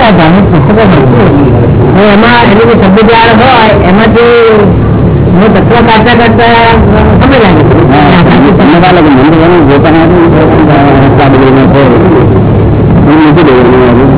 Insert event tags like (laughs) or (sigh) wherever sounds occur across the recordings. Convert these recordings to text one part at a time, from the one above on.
આ ધાર્મિક પુસ્તકો એમાં એનું જે શબ્દ જ્ઞાન હોય એમાં જે હું તત્વ કાઢતા કાઢતા સમય લાગે ધન્યવાદ લાગે મને તો જે પણ રસ્તા બદલીને છે હું મૂકી દેવાનું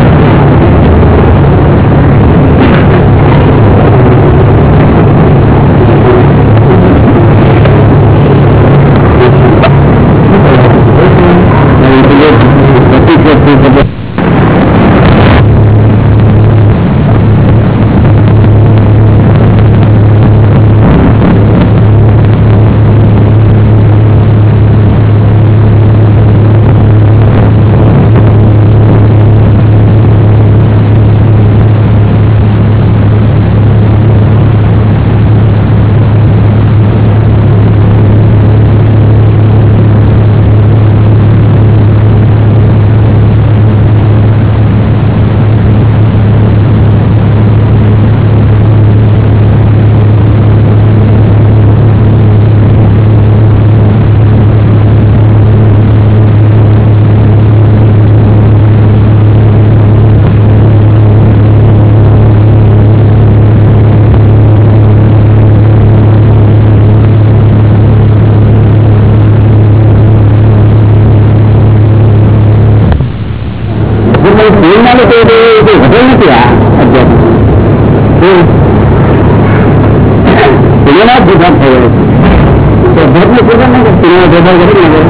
નથી કરતું ફિલ્મમાં જ ભેદભાવ થયો છે ભેદનું પૂજન નહીં ફિલ્મમાં ભેદભાવ કરી ને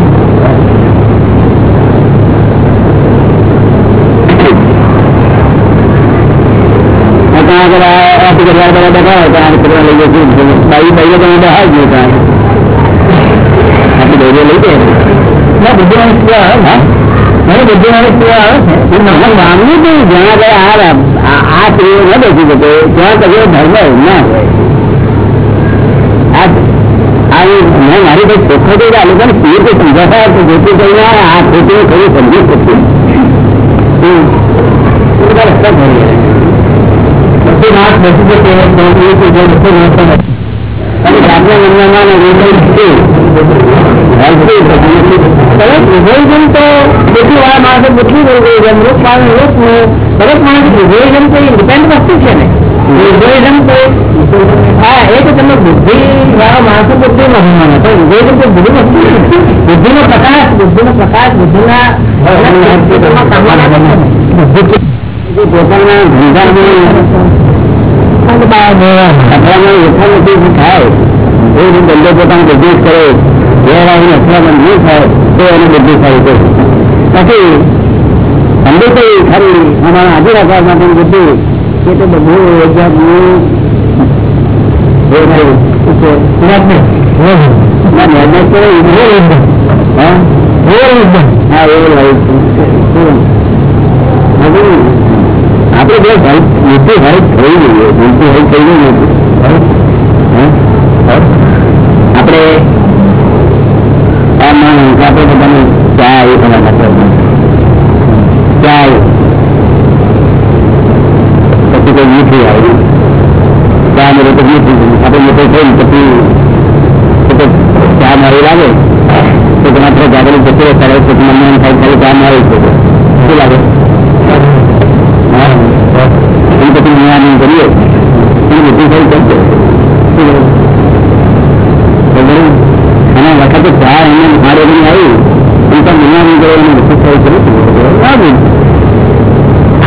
આગળ આપી કે વાર બધા બેઠા હોય ત્યાં કરવા લઈ જશે બાઈ બાઈએ તમે બહાર જ નહીં ત્યાં આપણી દોરીઓ લઈ જાય ના બુદ્ધિમાન હા મને બુદ્ધિમાન માનવું તો જ્યાં ગયા આ આ સ્ત્રીઓ ન બેસી શકે ત્યાં કશો ધર્મ ના હોય આ મેં મારી કોઈ ચોખ્ખો તો આ લોકોને સ્ત્રીઓ તો સમજાતા જેથી કરીને આ ખોટી ખરી સમજી શકીએ રસ્તા ભરી બધી વાત બેસી જશે અને જાતના મનમાં ઇગોઇઝમ તો કેટલી વાર માણસો કેટલી ઇગોઇઝમ લોક માણસ લોક દરેક માણસ ઇગોઇઝમ તો ડિપેન્ડ વસ્તુ છે ને ઇગોઇઝમ બુદ્ધિ બુદ્ધિ બુદ્ધિ થાય એ ધંધો પોતાનો બિઝનેસ કરે ગેરવાળીને અથડામણ નહીં થાય તો એને બુદ્ધિશાળી છે પછી અંદર તો ખાલી અમારા હાજર રાખવા માટે બુદ્ધિ એ તો બધું એક જાતનું આપણે બે મોટી હેલ્પ થઈ ગઈ મોટી હેલ્પ થઈ ગઈ આપણે આ માણસ આપણે બધાને ચા એ બધા માટે ચા પછી કોઈ મીઠી આવી ચા મળે તો મીઠી આપણે મોટો થઈ પછી ચા મળી લાગે તો માત્ર જાગૃત જતી રહે ત્યારે પછી મને એમ થાય ખાલી ચા મળી છે શું લાગે એ પછી નિવારણ કરીએ એ બધું થઈ શકશે તો ચાર એને મારે બની આવી એ તો મહિના ની ગયો એને વસ્તુ થઈ કર્યું ના બોલ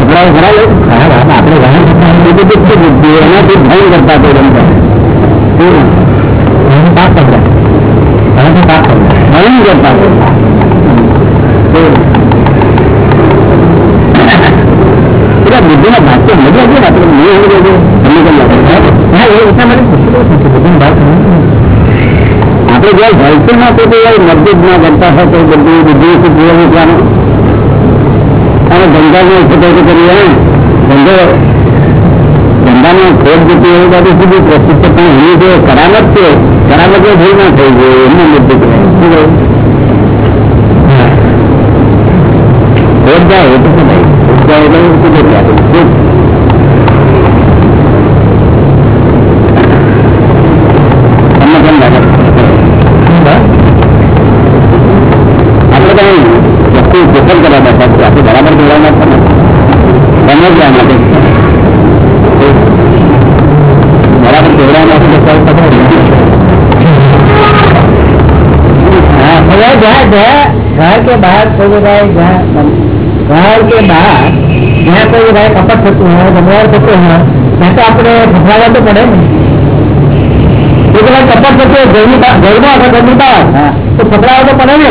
હા ફફડાઓ ખરા લો હા હા આપણે ઘણા બુદ્ધિ બુદ્ધિ બુદ્ધિ એનાથી ભય કરતા તો રમતા પાપ કરતા ઘણા પાપ કરતા ભય કરતા પેલા બુદ્ધિના ભાગ્ય મજા છે ને આપણે નહીં સમજે છે તમને કેમ લાગે હા એ એટલા માટે બુદ્ધિનો ભાગ આપણે જયારે ભવિષ્યમાં કોઈ કોઈ મજબૂત ના કરતા હોય તો બધી બુદ્ધિ પૂર્વ મૂકવાનું અને ધંધાનો ખોટો કરીએ ધંધો ધંધાનો ખોટ જતી એવી બાજુ સુધી પ્રસિદ્ધ પણ એની જે કરામત છે કરામત ભૂલ ના થઈ ગઈ એમની બુદ્ધિ કહેવાય શું કહ્યું ખોટ જાય એટલે શું થાય ખોટ જાય એટલે શું થઈ ગયા શું તમને કેમ લાગે આપણે કઈ વસ્તુ ગોઠવણ કરવા બેઠા છીએ આપણે બરાબર જોવા નથી સમજવા માટે બરાબર જોડવા માટે તો કોઈ ખબર નથી. હા अगर जहाँ जहाँ घर के बाहर कोई जगह जहाँ घर के बाहर जहाँ कोई जगह कपट થતું હોય વ્યવહાર થતો હોય ત્યાં તો આપણે ફફડાવા તો પડે ને એ જગ્યાએ કપટ થતું હોય ઘરની બહાર ઘરમાં અથવા ઘરની બહાર હા. તો ફફડાવા તો પડે ને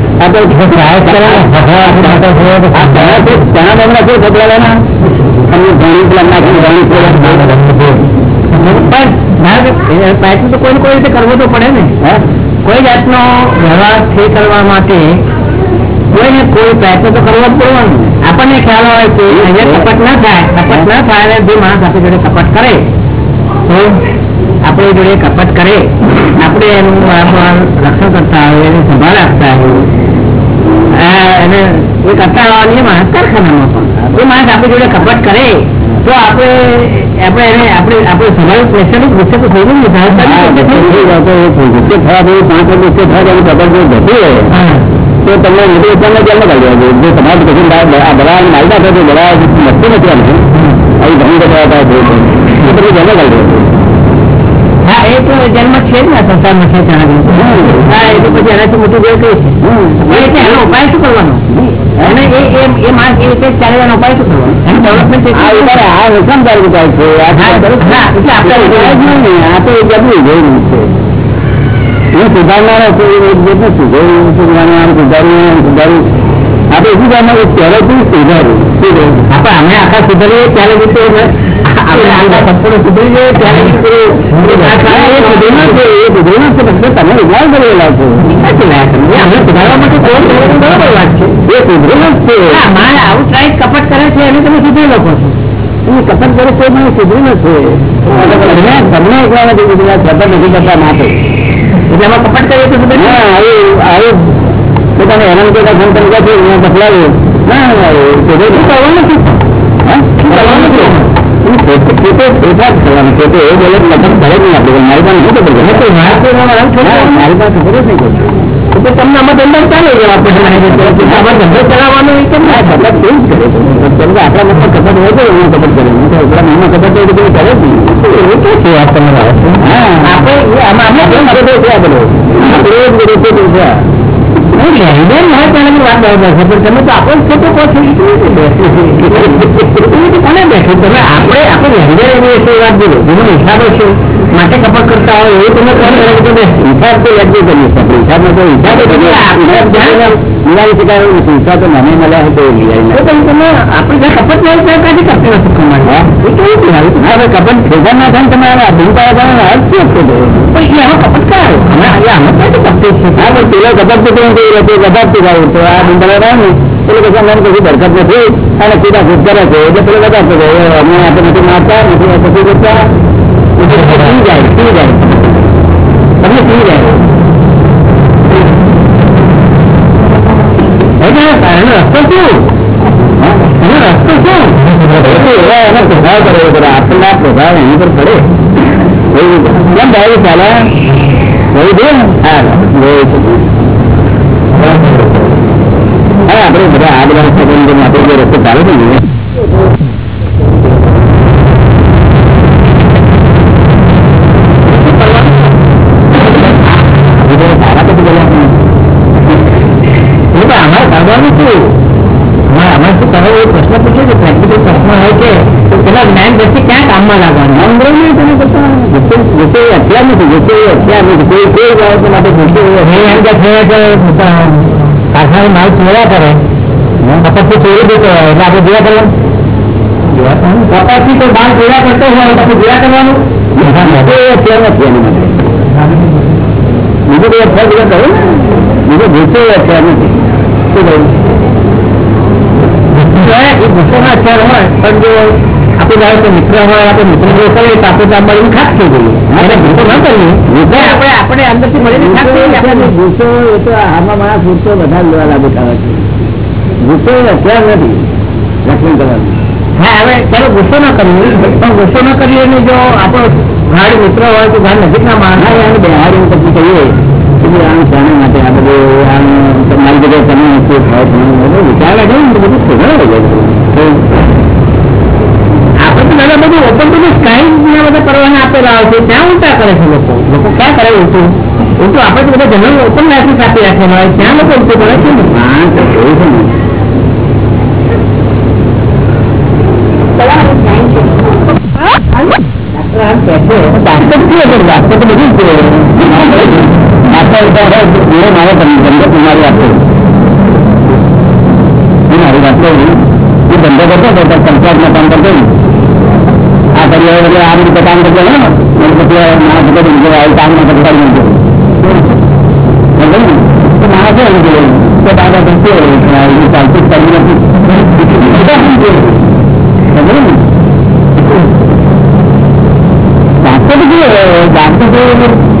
પણ કરવો તો પડે ને કોઈ જાતનો વ્યવહાર થઈ કરવા માટે કોઈ ને કોઈ પ્રયત્ન તો કરવો જ પડવાનો આપણને ખ્યાલ હોય કે અહીંયા કપટ ના થાય કપટ ના થાય જે માણસ આપણી જોડે કપટ કરે તો આપણે જોડે કપટ કરે આપણે એનું રક્ષણ કરતા હોય એને સંભાળ આપતા હોય એને એ કરતા હોવાની માણસ કારખાનામાં પણ એ માણસ આપણી જોડે કપટ કરે તો આપણે આપણે આપણે આપણે સંભાળ પૈસા નું ગુસ્સે તો થયું પછી પાંચ ગુસ્સે થયા એનું તો તમને મોટી ઉત્પન્ન કેમ બધા નક્કી નથી આવી ઘણી બધા તમે જમા કરી હા એ તો જન્મ છે જ ને સંસારમાં છે હા એ તો પછી એનાથી મોટું કોઈ કઈ છે? એટલે એનો ઉપાય શું કરવાનો? એને એ એ એ માણસ એ રીતે ચાલે ઉપાય શું કરવાનો? એનું ડેવલપમેન્ટ આ ઉતારે આ વિષમદાર વિચાર છે. આ હા, બરોબર. હા, એટલે આપણે નહીં. આ તો એક જોયું છે. હું સુધારનારો છું એ જાતનું સુધાર્યું સુધારવાનું આપણે શું કામ ત્યારે શું કહ્યું? આપણે અમે આખા સુધરીએ ત્યારે રીતે આપણે આખા સંપૂર્ણ સુધરી જઈએ ત્યારે સુધરેલું સુધરેલું તમે કરેલા છો. અમે સુધારવા માટે કરવાનું વાત છે. એ સુધરેલું જ છે. મારે આવું ટ્રાય કપટ કરે છે એને તમે સુધરી લોકો છો. એ કપટ કરે છે મને સુધરેલું છે. તમને એકલા નથી ગુજરાત કપટ નથી કરતા માટે એટલે અમે કપટ કરીએ તો સુધરી હા આવું આવું પોતાને હેરાન કરતા ફોન કરી ગયા છે મેં બદલાવ્યું ના ના એ સુધરે શું કરવાનું છે હા શું કરવાનું છે પોતે પોતે પોતા જ કરવાનું છે તો એ બોલે તો મતલબ કરે જ નહીં આપણે મારી પાસે શું ખબર છે હા, મારી પાસે ખબર જ નહીં પડતી. તો તમને આમાં ધંધો ચાલે છે આપણે આમાં ધંધો ચલાવવાનો એ કેમ હા, કપટ કેવું જ કરે છે કેમ કે આપણા મતલબ કપટ હોય તો એવું કપટ કરે નહીં તો આપણા મનમાં કપટ હોય તો કોઈ કરે જ નહીં એવું ક્યાં છે વાત તમે હા આપણે એ આમાં આપણે આપણે કપટ છે આ બધું આપણે એ જ બધું છે લઈને મહાત્માની વાત આવતા પણ તમે તો આપણો ખોટો કહો છો? (laughs) તમે બેઠો તમે આપણે આપણે લહેંગર એની વાત બોલો જેનો હિસાબો છે. માટે કપટ કરતા હોય એવું તમે કોણ કરે કે તમે હિસાબ તો યાદ નહીં કરીએ આપણે હિસાબમાં તો હિસાબ જ એટલે આપણે જ્યાં- મિલાવી શકાય એવું નથી હિસાબ તો મને મળ્યા હોય તો એ મિલાવી તો નાખે. તમે તમે આપણે જે કપટ નહીં ત્યાં કાઢી કરતી નથી કમાડ હા? એ કેવું છે હવે હા, હવે કપટ ભેગા ના થાય ને તમારે આ ભૂલ પાડવા જવાનો અર્થ શું છે તો? પણ એ આમાં કપટ ક્યાં આવ્યો અમે અહીંયા આમાં ક્યાંથી કપટી છે હા, પણ પેલો કપટ તો કેમ કહી રહ્યો છે, વધારતું જાય તો આ બિંદા રહે ને પેલો કહે છે, મને કશું બરકત નથી અને સીધા ખુદ કરે છે એટલે પેલો વધારતો જાય એ અમે આપણે નથી મારતા નથી પછી જતા એટલે પી જાય પી જાય તમને પી જાય એટલે એનો રસ્તો શું એનો રસ્તો શું એટલે એવા એનો પ્રભાવ કરે છે આપણને આ પ્રભાવ એની પર પડે એવું કેમ ભાઈ ચાલે એવું છે ને? હા એવું છે હા આપણે બધા આ બધા સંબંધો માટે જે રસ્તો ચાલે છે અમારે કરવાનું શું અમારે અમારે શું કરો એ પ્રશ્ન પૂછ્યો છે પ્રેક્ટિકલ પ્રશ્ન હોય કે પેલા જ્ઞાન દ્રષ્ટિ ક્યાં કામમાં લાગવાનું નામ બોલો ને તમે કરતા ગુસ્સે ગુસ્સે અત્યાર નથી ગુસ્સે અત્યાર નથી કોઈ કોઈ બાબત માટે ગુસ્સે એ એમ કે છે કે કારખાને માલ ચોર્યા કરે કપાસથી ચોરી દેતો હોય એટલે આપણે જોયા કરવાનું કપાસથી કોઈ માલ ચોર્યા કરતો હોય તો આપણે જોયા કરવાનું કોઈ અત્યાર નથી એની માટે બીજું કોઈ અત્યાર બધા કહ્યું ને બીજું ગુસ્સે અત્યાર નથી કહ્યું એ હોય પણ જો આપણે ધારો કે મિત્ર હોય આપણે મિત્ર જો કરીએ તો આપણે ત્યાં મળીને ખાસ થઈ જઈએ. એને ગુસ્સો ન કરીએ. ગુસ્સો આપણે આપણે અંદરથી મળીને ખાસ થઈ આપણે ગુસ્સો એ તો આમાં મારા ગુસ્સો બધા લેવા લાગુ થાય છે. ગુસ્સો અત્યાર નથી. રક્ષણ કરવાનું હા હવે ચાલો ગુસ્સો ન કરીએ. પણ ગુસ્સો ન કરીએ જો આપણો ગાઢ મિત્ર હોય તો ગાઢ નજીકના માણસ હોય. એને પછી કહીએ. કે ભાઈ આમ શાના માટે આ બધું આમ મારી જગ્યાએ તમે શું થાય છે બધું વિચાર લાગે ને તો બધું સુધારો જાય આપણે તો દાદા બધું ઓપન ટુ સ્કાય ના બધા પરવાના આપેલા હોય છે ત્યાં ઉલટા કરે છે લોકો લોકો ક્યાં કરે ઉલટું ઉલટું આપણે તો બધા જનરલ ઓપન લાઇસન્સ આપી રાખેલા હોય ત્યાં લોકો ઉલટું કરે છે ને હા તો એવું છે ને ડાક્ટર આમ કહે છે ડાક્ટર કયો છે ડાક્ટર તો બધું જ ऐसा होता है मेरे मारे बंधक हमारी आपको हमारी बात करेगी ये करते हैं तो कंस्ट्रक्ट में काम करते हैं आप परिवार वगैरह आप उनका काम करते हैं ना महाराज को उनके काम में करता है तो तो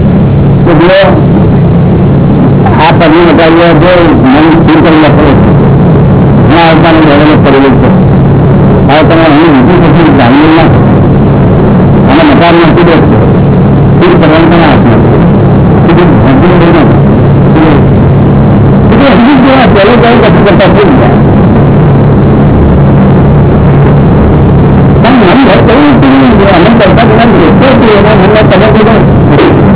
કરી મારી નાખે આ નિવેદન ચાર મારી પાસે કરતા ડાક્ટર કહ્યું ડાક્ટર કે દાદા આ દાદા મને આ ડાક્ટર વાર દાદા મસ્ત બધું આવે છે આ પગની મટાવીએ જો મન સ્થિર કરી આપે ઘણા આવતાનું ડેવલપ કરેલું છે હવે તમે અહીં બીજું પછી જાણી ના અને મકાન નથી બેસતો સ્થિર કરવાનું પણ હાથમાં છે હજી હજી જેવા પહેલો જાય પછી કરતા થઈ ગયા પણ મન ઘર કહ્યું કે અમે કરતા ઘણા દેખો છે એના મનમાં તમે કીધું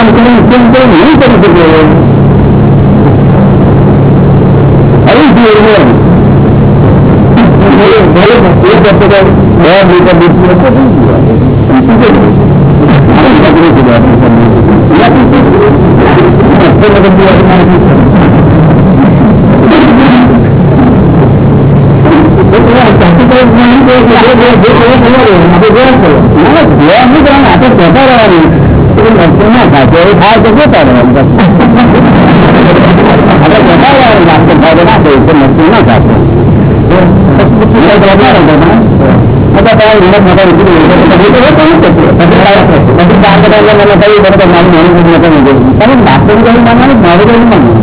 काम करें चिंतन नहीं कर सके अरे एक बच्चे का नया बेटा बेटी का कभी चाहते પીવો તો થઈ ગયું. આમ તકલીફ છે બાપુ. ત્યાંથી શું? અત્યારે બધું આપણે મારે શું કરવું? જે કરે ખબર આપણે જોયા કરો ના જોવા નહીં કરવાનું આપણે કહેતા રહેવાનું પેલું મરચું ના ખાશે એવું થાય તો જોતા રહેવાનું બસ. આપણે કહેતા રહેવાનું ડાક્ટર સાહેબ ના કહ્યું કે મરચું ના ખાશે એટલે કહેતા રહેતા હતા તારા હિંમત મોટા રૂપી દે પછી તો એ કોણ છે પછી ચાર બધા મને કહ્યું બરોબર મારું મારું બધું નતું નહીં તમે ડાક્ટર કહ્યું માનવાનું મારું કહ્યું માનવાનું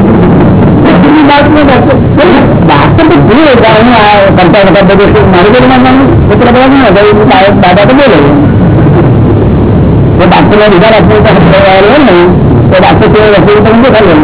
ડાક્ટર તો ભૂલ હતા હું આ કરતા કરતા બધું મારું કહ્યું માનવાનું એટલે બધા ના કહ્યું દાદા તો બોલે તો ડાક્ટર ના બીજા ડાક્ટર ને તો ડાક્ટર સિવાય વકીલ તો શું કરવું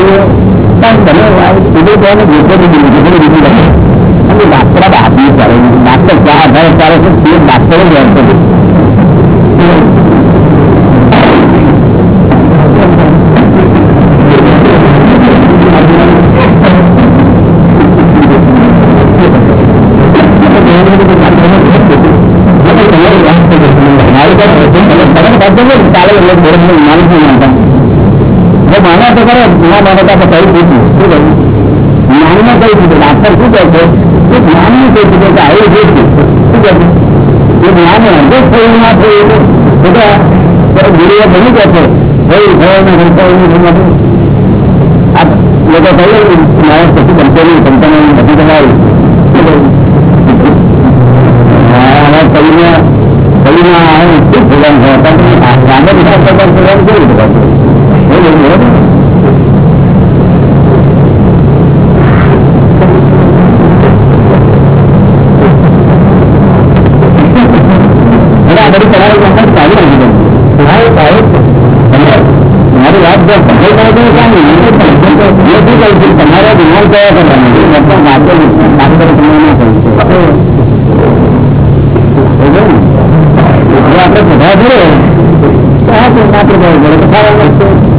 કયો तब बने डॉक्टर अब आप नहीं करेंगे डॉक्टर क्या घर सारे से सिर्फ़ डॉक्टर ही घर से हमारे पास बदल बदल लोग बड़े मानते કર્યું માના તો કરે ના માનતા તો કઈ પૂછ્યું શું કહ્યું જ્ઞાનમાં કઈ દીધું ડાક્ટર શું કહે છે કે જ્ઞાનનું કઈ દીધું કે આવું જે છે શું કહે એ જ્ઞાન અંગે થયું ના થયું બધા ગુરુઓ બની કહે છે થયું થયું ને થયું થયું ને થયું આ લોકો કહ્યું મારે પછી બનશે નહીં સંતાનો નથી તમારી શું કહ્યું હવે કહીને કહીને આવે શું ભગવાન છે તમને રામે વિચાર કરતા ભગવાન કેવી રીતે કરશે એવું બરોબર હવે આ બધી તમારી વખત ચાલી રહી છે તમારે સાહેબ મારી વાત જો ભલે કરે તો કામ નહીં એ શું કહું છું તમારે જ્ઞાન કયા કરવાનું છે મતલબ વાતો ડાક્ટર તમને ના કહું છું હવે આપણે બધા જોઈએ તો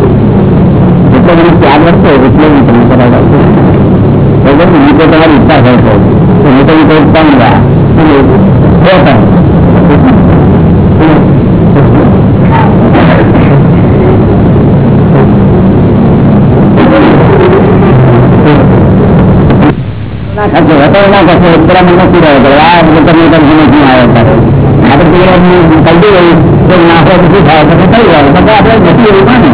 जितना मैंने त्याग रखते हो, उतना मैं तुम्हें करा जाते अगर मुझे तुम्हारी इच्छा है तो, तो मुझे भी तो इतना मिला होता तो ત્રણ ના થશે હતો ના થશે પેલા મને શું રહ્યો કરે આ બધું તમે તમને શું આવ્યો કરે આપણે તો એમ કહી દઈએ તો ના હોય તો શું થાય તો થઈ જાય તો આપણે નથી એવું કાને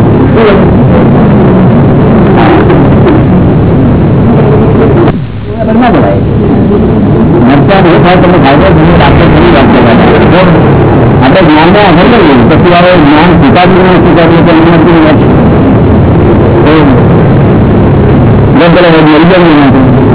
ના બોલાય મરચા નહીં થાય તમે ફાયદો તમે ડાક્ટર ઘણી વાત કરતા આપણે જ્ઞાનને અસર કરીએ પછી હવે જ્ઞાન સ્વીકાર્યું ન સ્વીકાર્યું તો એમને શું વાત છે બોલો મરી જવું નથી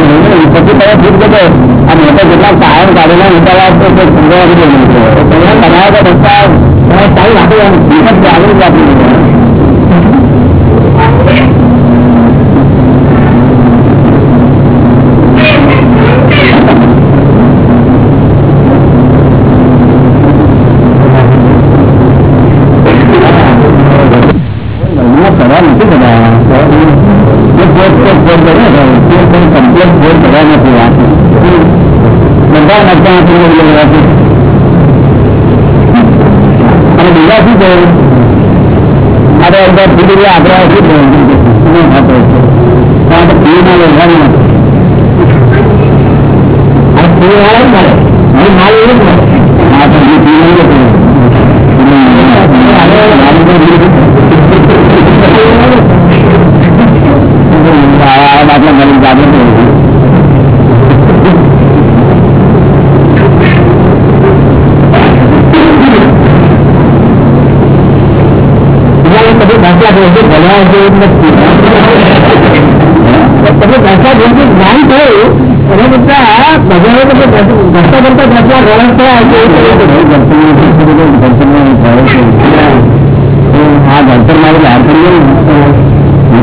પાસે પેલો પેલો પત્ર લખાય છે અહીંયા કોઈ એને પણ ખાતા છે તેને તમે શું થાય મારું આ તો અનુભવથી જ્ઞાન હા હા અનુભવ જ્ઞાન રીતે જ કરાય છે શું કરાય પછી તમે ખુદ કહો આ મોટા જેટલા કાયમ કાઢેલા મોટા વાત તો તે સમજાવવા બધી નહીં છે તમારા તો રસ્તા તમે ટાઈમ આપો એમ વિકટ આગળ આપી દીધો સવાલ નથી બધા જે પોત પોત પોત કરે છે તે કોઈ કમ્પ્લેટ પોત કરવા નથી વાત બધા નડતા આપણે લેવા છે અને બીજા શું કહ્યું અરે અંદર ધીરે આપણે શું કહ્યું શું થતો છે કારણ કે પીના વ્યવહાર નથી આ પી વાળા જ મળે અહીં માલ એવું જ મળે હા તો એ પી નહીં જતું બાટલા મળી જાગે કદી દાખલા જોઈને ભણવા જેવું નથી તમે દાખલા જોઈને જ્ઞાન થયું અને બધા ભગવાને તમે ભરતા ભરતા દાખલા ગણ થયા છે આ ભણતર મારી બહાર કરીએ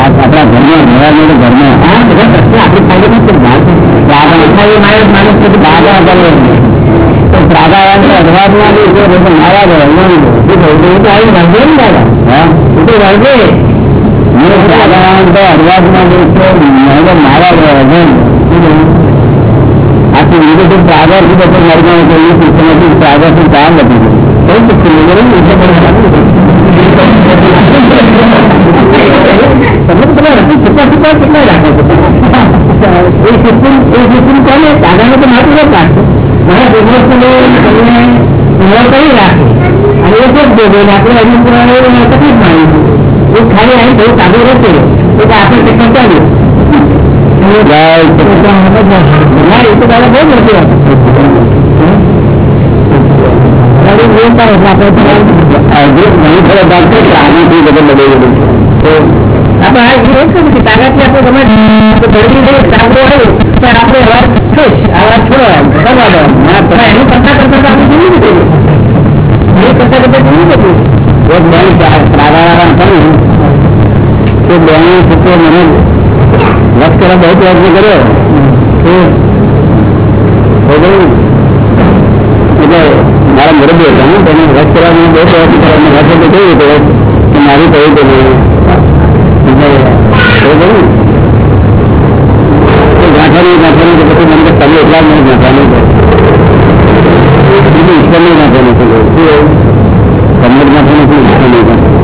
આપણા ઘરમાં રહેવા જોઈએ ઘરમાં હા બધા પ્રશ્ન આપણી ફાયદો નથી રાગણ માણસ માણસ બધું રાગા કરે તો રાગા અધવાદ ના બી જો લોકો મારા જાય એમાં શું કહ્યું એ તો આવી વાંધો ને દાદા હા એ તો વાંધે રાગા તો અધવાદ ના દેશો મહિલા મારા જાય આખી વિગતો પ્રાગર થી બધું મરગાં કોઈ શિક્ષણ નથી પ્રાગર થી કામ નથી કોઈ શિક્ષણ નહીં કરે એટલે તમે પેલા રસી છૂટા છૂટા કેટલા રાખો છો એ શિક્ષણ એ શિક્ષણ કોને દાદાને તો માથું નથી રાખતો મારા બિઝનેસ તમને ઉમર કરી રાખે અને એ જ દેવે આપણે હજી પુરાણે તકલીફ માની એ ખાલી અહીં બહુ કાબુ રહેશે એટલે આપણે તે કંટાળ્યું ના એ તો દાદા બહુ મોટી વાત તાકાત આપણે તમે ધરતી છે સાંભળો આવ્યું પણ આપણે અવાજ ખુશ અવાજ છોડો કરવા એનું કરતા કરતા આપણે જોયું નથી એ કરતા કરતા જોયું નથી એક બેન પ્રાગારામ કર્યું તો બેન મને લશ્કર બહુ પ્રયત્ન કર્યો એટલે મારા મુરબ્બી હતા હું તેને રસ કરવામાં બહુ પ્રયત્ન કર્યો રસ એટલે કેવી રીતે કે મારી કહ્યું કે નહીં ગાંઠાની ગાંઠાની તો પછી મને તમે એટલા મને ગાંઠાની બીજું ઈશ્વરની ગાંઠાની શું કમર ગાંઠાની શું ઈશ્વરની ગાંઠાની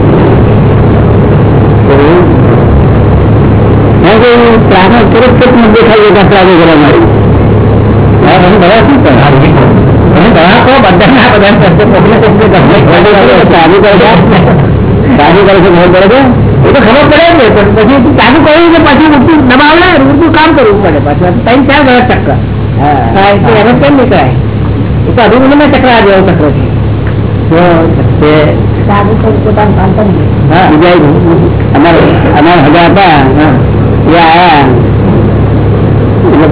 પ્રાર્થના તરત તરત મને દેખાય છે પ્રાર્થના કરવા મારી હા ઘણા તો બધા બધા ચાલુ કરે છે. મોર પડે? એ તો ખબર પડે ને પછી ચાલુ કર્યું કે પછી ઊંચું દબાવડે ઊંચું કામ કરવું પડે પાછું. ત્રણ ચાર ગણા ચક્કર કેમ નીકળાય એ તો અધુ મને ચક્કર જેવો ચક્કર છે. અમારે હજાર હતા એ આયા.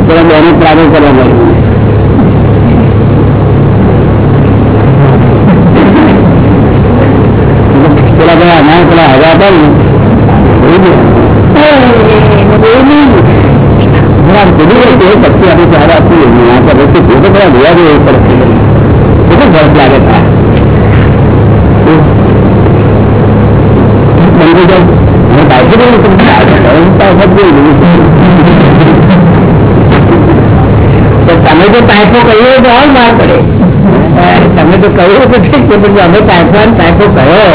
બહેનો પ્રારંભ કરવા મળ્યું. પેલા પેલા અમારા પેલા હગા હતા ને પછી આપણે સહાર આપીએ આ પર રસ્તે જે તો પેલા જોવા જોઈએ પડે કેટલો ફરક લાગે છે બંધ જાય અને બાઈક જ તમને તમે જો ટાઈપો કહ્યો તો આવ માર પડે તમે તો કહ્યું તો ઠીક છે પણ અમે ટાઈપો ટાઈપો કહ્યો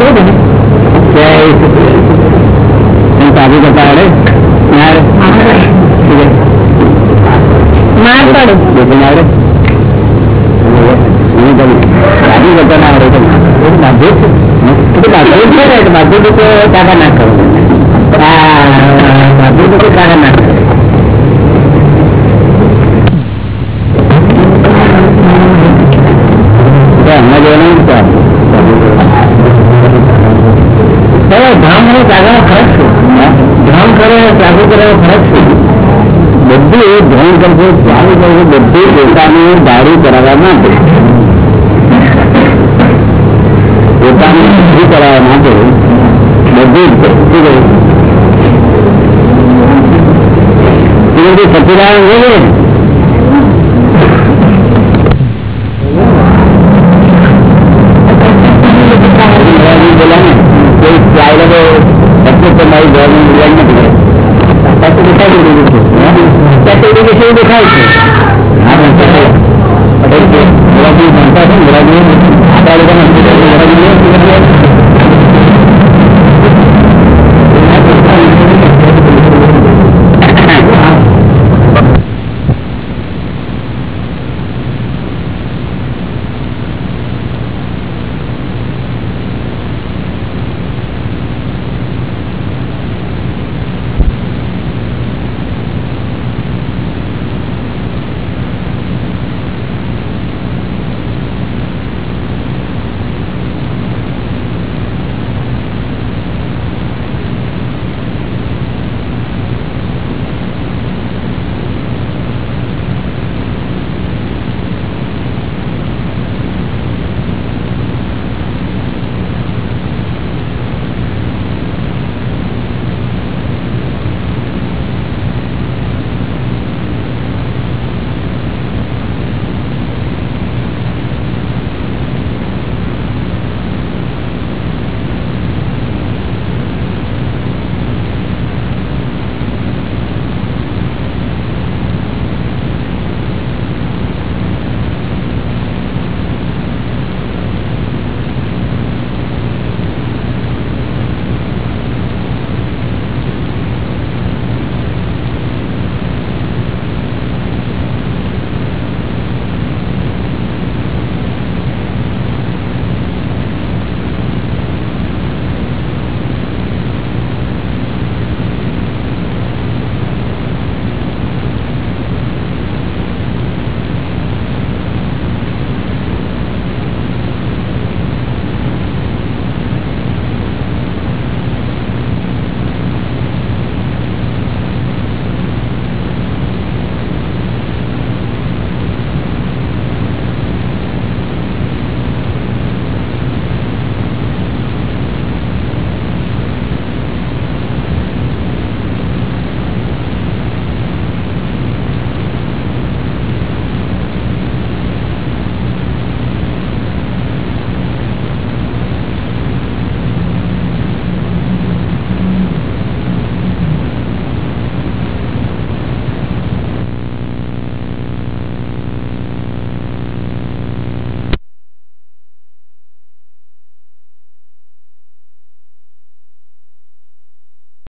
đối được ok chúng ta đi gặp lại đấy ngay đấy ಮಾಡ್ತಾಡು ಬೇಕಾದ್ರೆ ಮದ್ದುದಕ್ಕೆ ಕಾಗಣ ಹಾಕೋದು ಮದ್ದುದಕ್ಕೆ ಕಾಗಣ ಹಾಕೋದು ಅನ್ನದೇನೋ ಇರ್ತಾರೆ ના કરો હા બાજુ તો કાકા ના કરો હમણાં જોવાનું ધામ અને ત્યાગનો ફરક છે ધ્યાન કરે ત્યાગો કરે ફરક છે બધું એ ધ્યાન કરશે ત્યાગ કરશે બધું પોતાનું દારૂ કરાવવા માટે પોતાનું શુદ્ધિ કરાવવા માટે બધું જ શું કહ્યું એ બધું સચિદાન જોઈએ तो हमारी गवर्नमेंट डिज़ाइन में दिखाई। पैसे दिखाई देगी हाँ? पैसे देगी से दिखाई थी। जनता है मेरा भी आता है